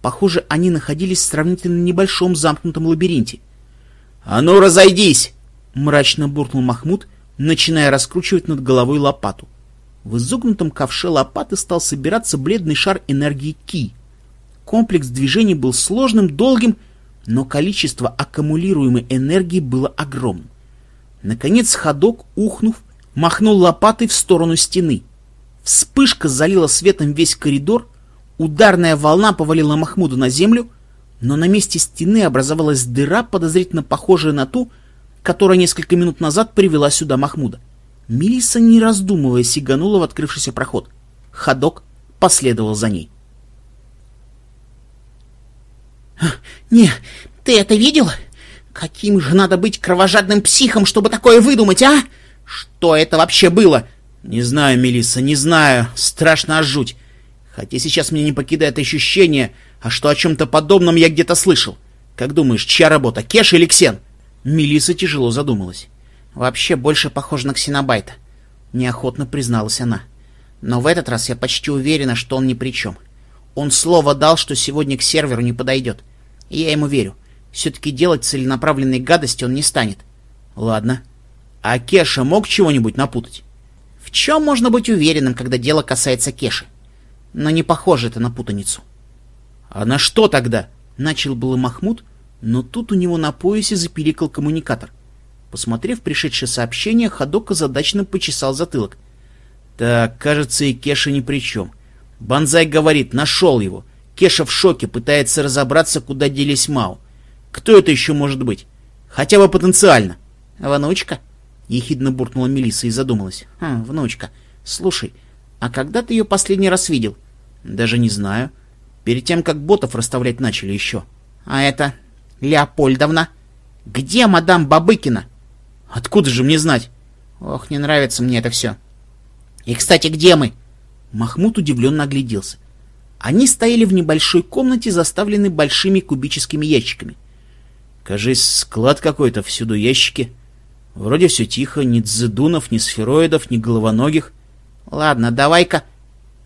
Похоже, они находились в сравнительно небольшом замкнутом лабиринте. «А ну, разойдись!» — мрачно буркнул Махмуд, начиная раскручивать над головой лопату. В изогнутом ковше лопаты стал собираться бледный шар энергии Ки. Комплекс движений был сложным, долгим, но количество аккумулируемой энергии было огромным. Наконец ходок, ухнув, махнул лопатой в сторону стены. Вспышка залила светом весь коридор, ударная волна повалила Махмуда на землю, но на месте стены образовалась дыра, подозрительно похожая на ту, которая несколько минут назад привела сюда Махмуда. Мелисса, не раздумывая, сиганула в открывшийся проход. Ходок последовал за ней. «Не, ты это видел? Каким же надо быть кровожадным психом, чтобы такое выдумать, а? Что это вообще было?» «Не знаю, Мелисса, не знаю. Страшно аж жуть. Хотя сейчас мне не покидает ощущение, А что о чем-то подобном я где-то слышал? Как думаешь, чья работа, Кеш или Ксен? Мелиса тяжело задумалась. Вообще больше похоже на ксенобайта. Неохотно призналась она. Но в этот раз я почти уверена, что он ни при чем. Он слово дал, что сегодня к серверу не подойдет. И я ему верю. Все-таки делать целенаправленные гадости он не станет. Ладно. А Кеша мог чего-нибудь напутать? В чем можно быть уверенным, когда дело касается Кеши? Но не похоже это на путаницу. А на что тогда? Начал было Махмуд, но тут у него на поясе запиликал коммуникатор. Посмотрев пришедшее сообщение, Ходок озадаченно почесал затылок. Так, кажется, и Кеша ни при чем. Банзай говорит, нашел его. Кеша в шоке, пытается разобраться, куда делись Мао. Кто это еще может быть? Хотя бы потенциально. Внучка? Ехидно буркнула Мелисса и задумалась. Хм, внучка. Слушай, а когда ты ее последний раз видел? Даже не знаю. Перед тем, как ботов расставлять начали еще. А это... Леопольдовна? Где мадам Бабыкина? Откуда же мне знать? Ох, не нравится мне это все. И, кстати, где мы? Махмуд удивленно огляделся. Они стояли в небольшой комнате, заставленной большими кубическими ящиками. Кажись, склад какой-то, всюду ящики. Вроде все тихо, ни дзедунов, ни сфероидов, ни головоногих. Ладно, давай-ка...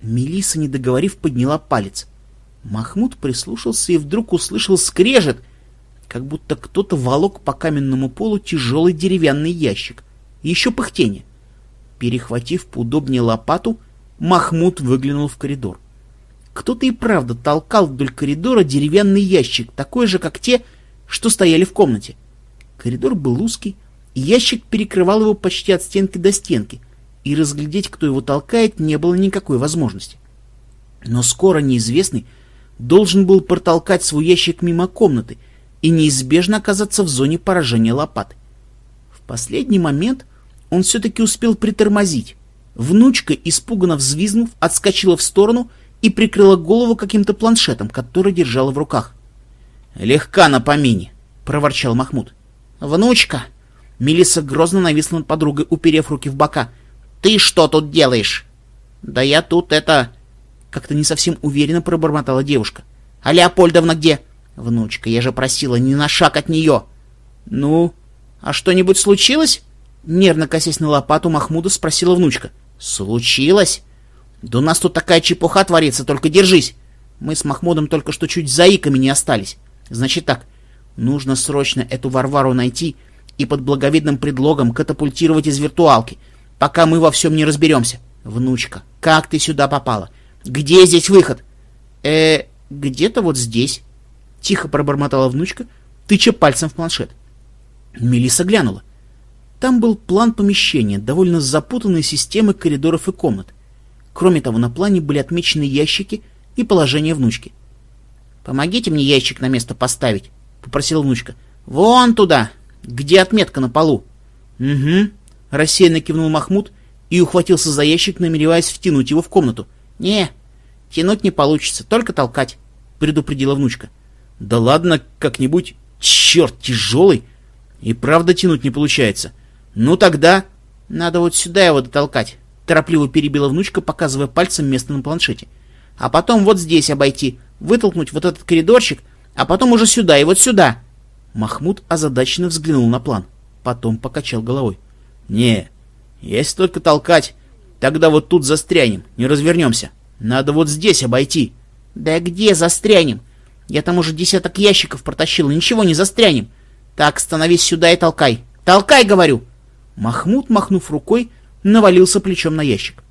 Мелиса, не договорив, подняла палец. Махмуд прислушался и вдруг услышал скрежет, как будто кто-то волок по каменному полу тяжелый деревянный ящик. Еще пыхтение. Перехватив поудобнее лопату, Махмуд выглянул в коридор. Кто-то и правда толкал вдоль коридора деревянный ящик, такой же, как те, что стояли в комнате. Коридор был узкий, и ящик перекрывал его почти от стенки до стенки, и разглядеть, кто его толкает, не было никакой возможности. Но скоро неизвестный должен был протолкать свой ящик мимо комнаты и неизбежно оказаться в зоне поражения лопаты. В последний момент он все-таки успел притормозить. Внучка, испуганно взвизнув, отскочила в сторону и прикрыла голову каким-то планшетом, который держала в руках. «Легка на помине», — проворчал Махмуд. «Внучка!» Мелисса грозно нависла над подругой, уперев руки в бока. «Ты что тут делаешь?» «Да я тут это...» Как-то не совсем уверенно пробормотала девушка. «А Леопольдовна где?» «Внучка, я же просила не на шаг от нее!» «Ну, а что-нибудь случилось?» Нервно косясь на лопату Махмуда спросила внучка. «Случилось? Да у нас тут такая чепуха творится, только держись. Мы с Махмудом только что чуть заиками не остались. Значит так, нужно срочно эту Варвару найти и под благовидным предлогом катапультировать из виртуалки, пока мы во всем не разберемся. Внучка, как ты сюда попала? Где здесь выход? э где-то вот здесь. Тихо пробормотала внучка, тыча пальцем в планшет. Мелисса глянула. Там был план помещения, довольно запутанной системы коридоров и комнат. Кроме того, на плане были отмечены ящики и положение внучки. «Помогите мне ящик на место поставить», — попросила внучка. «Вон туда, где отметка на полу». «Угу», — рассеянно кивнул Махмуд и ухватился за ящик, намереваясь втянуть его в комнату. «Не, тянуть не получится, только толкать», — предупредила внучка. «Да ладно, как-нибудь. Черт, тяжелый. И правда тянуть не получается. Ну тогда...» «Надо вот сюда его дотолкать», — торопливо перебила внучка, показывая пальцем место на планшете. «А потом вот здесь обойти, вытолкнуть вот этот коридорчик, а потом уже сюда и вот сюда». Махмуд озадаченно взглянул на план, потом покачал головой. «Не, если только толкать, тогда вот тут застрянем, не развернемся. Надо вот здесь обойти». «Да где застрянем? Я там уже десяток ящиков протащил, ничего не застрянем. Так, становись сюда и толкай. Толкай, говорю!» Махмуд, махнув рукой, навалился плечом на ящик.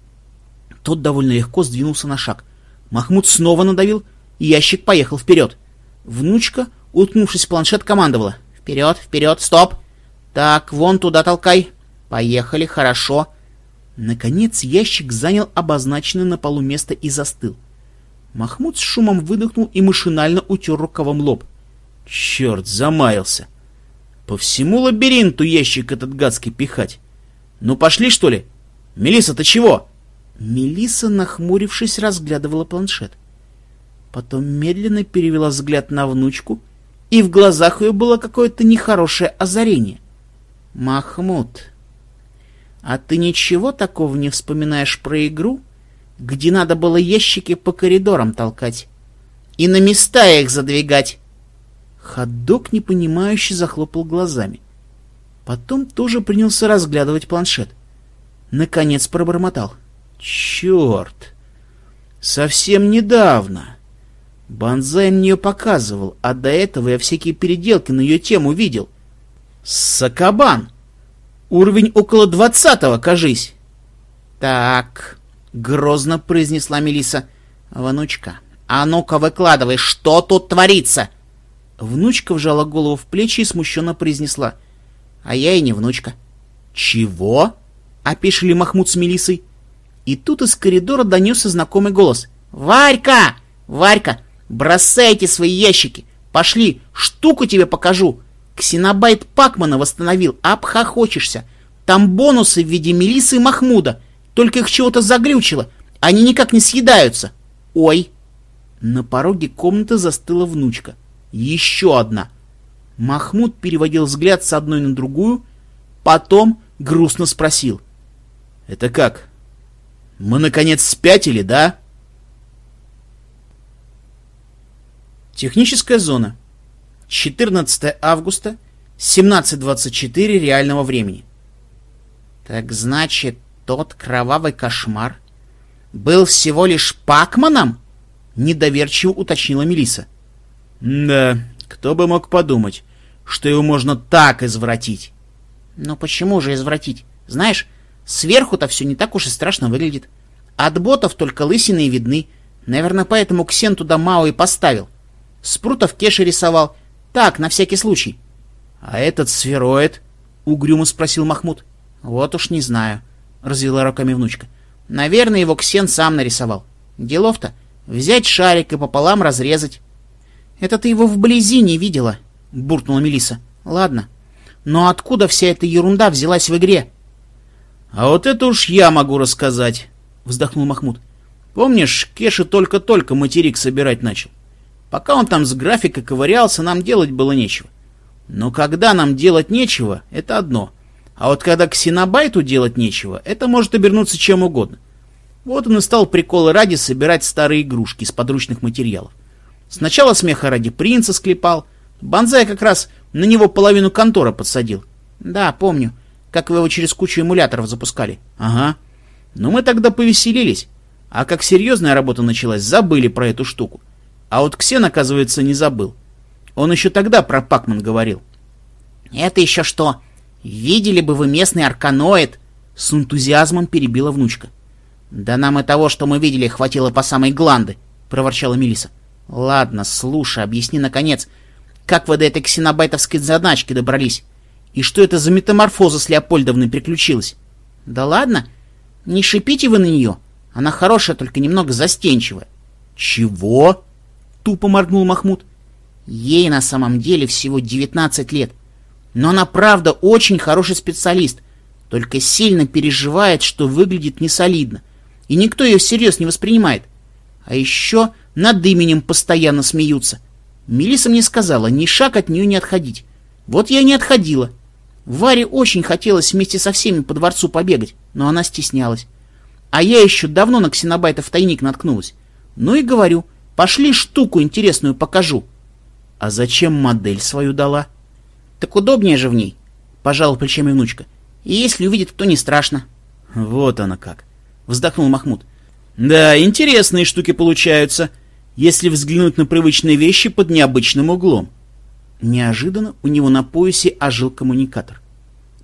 Тот довольно легко сдвинулся на шаг. Махмуд снова надавил, и ящик поехал вперед. Внучка, уткнувшись в планшет, командовала. «Вперед, вперед, стоп! Так, вон туда толкай. Поехали, хорошо». Наконец ящик занял обозначенное на полу место и застыл. Махмуд с шумом выдохнул и машинально утер рукавом лоб. Черт, замаялся. По всему лабиринту ящик этот гадский пихать. Ну пошли, что ли? Мелисса, ты чего? Мелисса, нахмурившись, разглядывала планшет. Потом медленно перевела взгляд на внучку, и в глазах ее было какое-то нехорошее озарение. «Махмуд, а ты ничего такого не вспоминаешь про игру, где надо было ящики по коридорам толкать?» и на места их задвигать. Ходок непонимающе захлопал глазами. Потом тоже принялся разглядывать планшет. Наконец пробормотал. Черт! Совсем недавно. Банзай мне показывал, а до этого я всякие переделки на ее тему видел. Сакабан! Уровень около двадцатого, кажись. Так, грозно произнесла Мелиса. Внучка, а ну-ка выкладывай, что тут творится? Внучка вжала голову в плечи и смущенно произнесла. А я и не внучка. Чего? Опешили Махмуд с Мелисой. И тут из коридора донесся знакомый голос. «Варька! Варька, бросайте свои ящики! Пошли, штуку тебе покажу! Ксенобайт Пакмана восстановил, обхохочешься! Там бонусы в виде Мелисы и Махмуда, только их чего-то заглючило, они никак не съедаются! Ой!» На пороге комнаты застыла внучка. Еще одна. Махмуд переводил взгляд с одной на другую, потом грустно спросил. «Это как, мы, наконец, спятили, да? Техническая зона. 14 августа, 17.24 реального времени. Так значит, тот кровавый кошмар был всего лишь Пакманом? Недоверчиво уточнила Мелиса. Да, кто бы мог подумать, что его можно так извратить. Но почему же извратить? Знаешь, Сверху-то все не так уж и страшно выглядит. От ботов только лысины и видны. Наверное, поэтому Ксен туда Мао и поставил. Спрутов Кеши рисовал. Так, на всякий случай. — А этот сфероид? — угрюмо спросил Махмуд. — Вот уж не знаю, — развела руками внучка. — Наверное, его Ксен сам нарисовал. Делов-то взять шарик и пополам разрезать. — Это ты его вблизи не видела, — буркнула Мелиса. Ладно. Но откуда вся эта ерунда взялась в игре? — «А вот это уж я могу рассказать», — вздохнул Махмуд. «Помнишь, Кеша только-только материк собирать начал? Пока он там с графикой ковырялся, нам делать было нечего. Но когда нам делать нечего, это одно. А вот когда ксенобайту делать нечего, это может обернуться чем угодно. Вот он и стал приколы ради собирать старые игрушки из подручных материалов. Сначала смеха ради принца склепал. Бонзай как раз на него половину контора подсадил. Да, помню как вы его через кучу эмуляторов запускали. Ага. Но мы тогда повеселились. А как серьезная работа началась, забыли про эту штуку. А вот Ксен, оказывается, не забыл. Он еще тогда про Пакман говорил. «Это еще что? Видели бы вы местный арканоид?» С энтузиазмом перебила внучка. «Да нам и того, что мы видели, хватило по самой гланды», — проворчала Мелиса. «Ладно, слушай, объясни, наконец, как вы до этой ксенобайтовской задачки добрались?» И что это за метаморфоза с Леопольдовной приключилась? Да ладно, не шипите вы на нее. Она хорошая, только немного застенчивая. Чего? Тупо моргнул Махмуд. Ей на самом деле всего 19 лет. Но она правда очень хороший специалист, только сильно переживает, что выглядит несолидно. И никто ее всерьез не воспринимает. А еще над именем постоянно смеются. Мелиса мне сказала, ни шаг от нее не отходить. Вот я и не отходила. Варе очень хотелось вместе со всеми по дворцу побегать, но она стеснялась. А я еще давно на ксенобайтов тайник наткнулась. Ну и говорю, пошли штуку интересную покажу. А зачем модель свою дала? Так удобнее же в ней, пожала плечами внучка. И если увидит, то не страшно. Вот она как, вздохнул Махмуд. Да, интересные штуки получаются, если взглянуть на привычные вещи под необычным углом. Неожиданно у него на поясе ожил коммуникатор.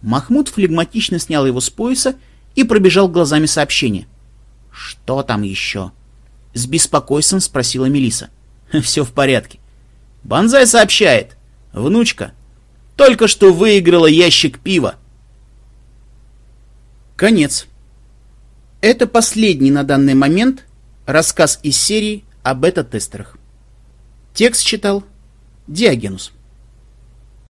Махмуд флегматично снял его с пояса и пробежал глазами сообщение. «Что там еще?» С беспокойством спросила Мелиса. «Все в порядке. Банзай сообщает. Внучка только что выиграла ящик пива». Конец. Это последний на данный момент рассказ из серии о бета-тестерах. Текст читал Диогенус.